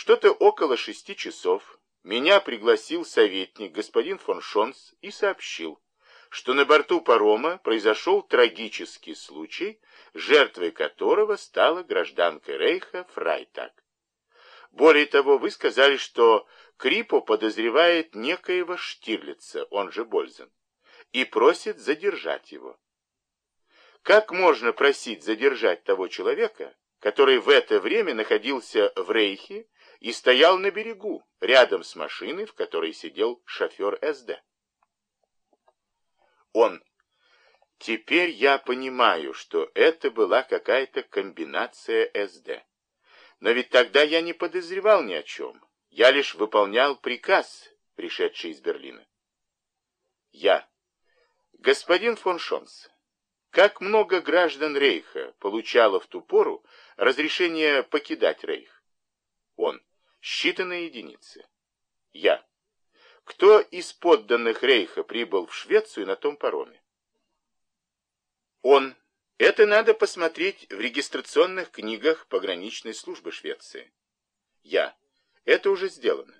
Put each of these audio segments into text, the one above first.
Что-то около шести часов меня пригласил советник господин фон Шонс и сообщил, что на борту парома произошел трагический случай, жертвой которого стала гражданка Рейха Фрайтак. Более того, вы сказали, что Крипо подозревает некоего Штирлица, он же Бользен, и просит задержать его. Как можно просить задержать того человека, который в это время находился в Рейхе и стоял на берегу, рядом с машиной, в которой сидел шофер СД? Он. Теперь я понимаю, что это была какая-то комбинация СД. Но ведь тогда я не подозревал ни о чем. Я лишь выполнял приказ, пришедший из Берлина. Я. Господин фон Шонс, как много граждан Рейха получало в ту пору разрешение покидать Рейх? Он. Считанные единицы. Я. Кто из подданных Рейха прибыл в Швецию на том пароме? Он. Это надо посмотреть в регистрационных книгах пограничной службы Швеции. Я. Это уже сделано.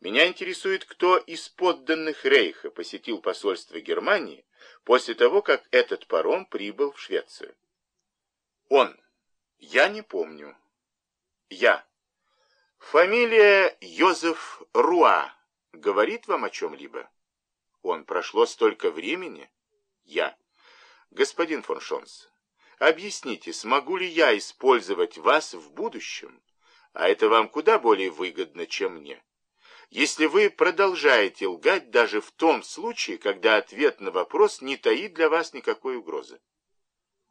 Меня интересует, кто из подданных Рейха посетил посольство Германии после того, как этот паром прибыл в Швецию. Он. Я не помню. Я. Фамилия Йозеф Руа говорит вам о чем-либо? Он. Прошло столько времени? Я. Господин фон Шонс, объясните, смогу ли я использовать вас в будущем? А это вам куда более выгодно, чем мне. Если вы продолжаете лгать даже в том случае, когда ответ на вопрос не таит для вас никакой угрозы.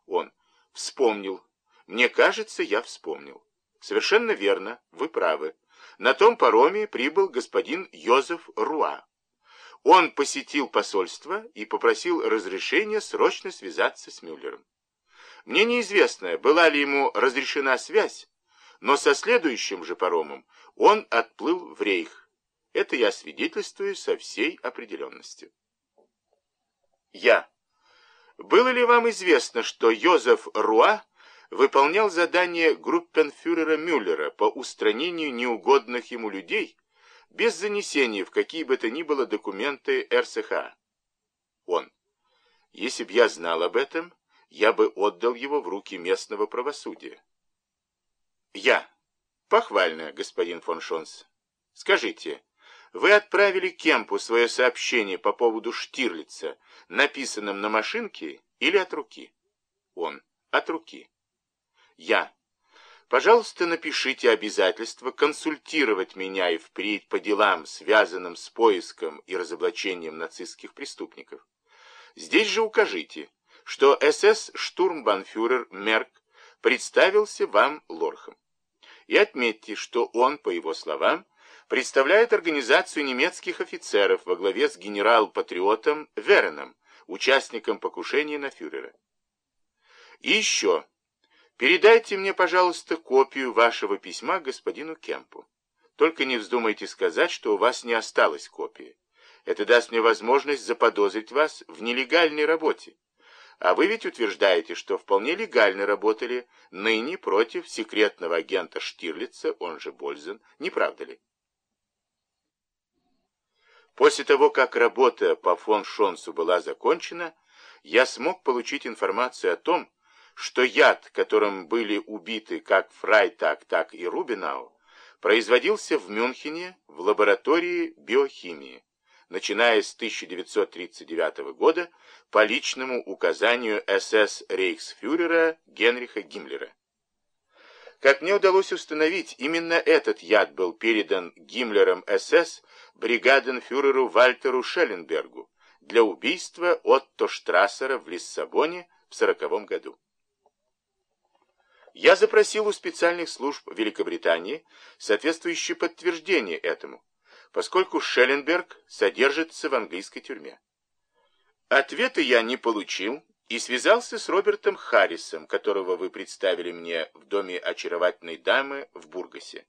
Он вспомнил. Мне кажется, я вспомнил. Совершенно верно, вы правы. На том пароме прибыл господин Йозеф Руа. Он посетил посольство и попросил разрешения срочно связаться с Мюллером. Мне неизвестно, была ли ему разрешена связь, но со следующим же паромом он отплыл в Рейх. Это я свидетельствую со всей определенностью. Я. Было ли вам известно, что Йозеф Руа выполнял задание группенфюрера Мюллера по устранению неугодных ему людей, без занесения в какие бы то ни было документы РСХ. Он. Если б я знал об этом, я бы отдал его в руки местного правосудия. Я. Похвально, господин фон Шонс. Скажите, вы отправили Кемпу свое сообщение по поводу Штирлица, написанным на машинке или от руки? Он. От руки. Я. Пожалуйста, напишите обязательство консультировать меня и впредь по делам, связанным с поиском и разоблачением нацистских преступников. Здесь же укажите, что СС-штурмбанфюрер Мерк представился вам лорхом. И отметьте, что он, по его словам, представляет организацию немецких офицеров во главе с генерал-патриотом Вереном, участником покушения на фюрера. И еще Передайте мне, пожалуйста, копию вашего письма господину Кемпу. Только не вздумайте сказать, что у вас не осталось копии. Это даст мне возможность заподозрить вас в нелегальной работе. А вы ведь утверждаете, что вполне легально работали ныне против секретного агента Штирлица, он же Бользен, не правда ли? После того, как работа по фон Шонсу была закончена, я смог получить информацию о том, что яд, которым были убиты как Фрайтак, так и Рубинау, производился в Мюнхене в лаборатории биохимии, начиная с 1939 года по личному указанию СС-рейхсфюрера Генриха Гиммлера. Как мне удалось установить, именно этот яд был передан Гиммлером СС бригаденфюреру Вальтеру Шелленбергу для убийства Отто Штрассера в Лиссабоне в 1940 году. Я запросил у специальных служб Великобритании соответствующее подтверждение этому, поскольку Шелленберг содержится в английской тюрьме. Ответа я не получил и связался с Робертом Харрисом, которого вы представили мне в доме очаровательной дамы в Бургасе.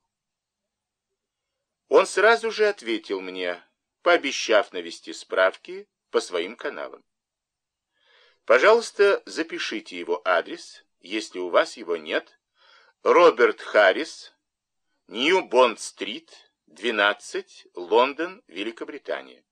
Он сразу же ответил мне, пообещав навести справки по своим каналам. Пожалуйста, запишите его адрес если у вас его нет, Роберт Харрис, Нью-Бонд-стрит, 12, Лондон, Великобритания.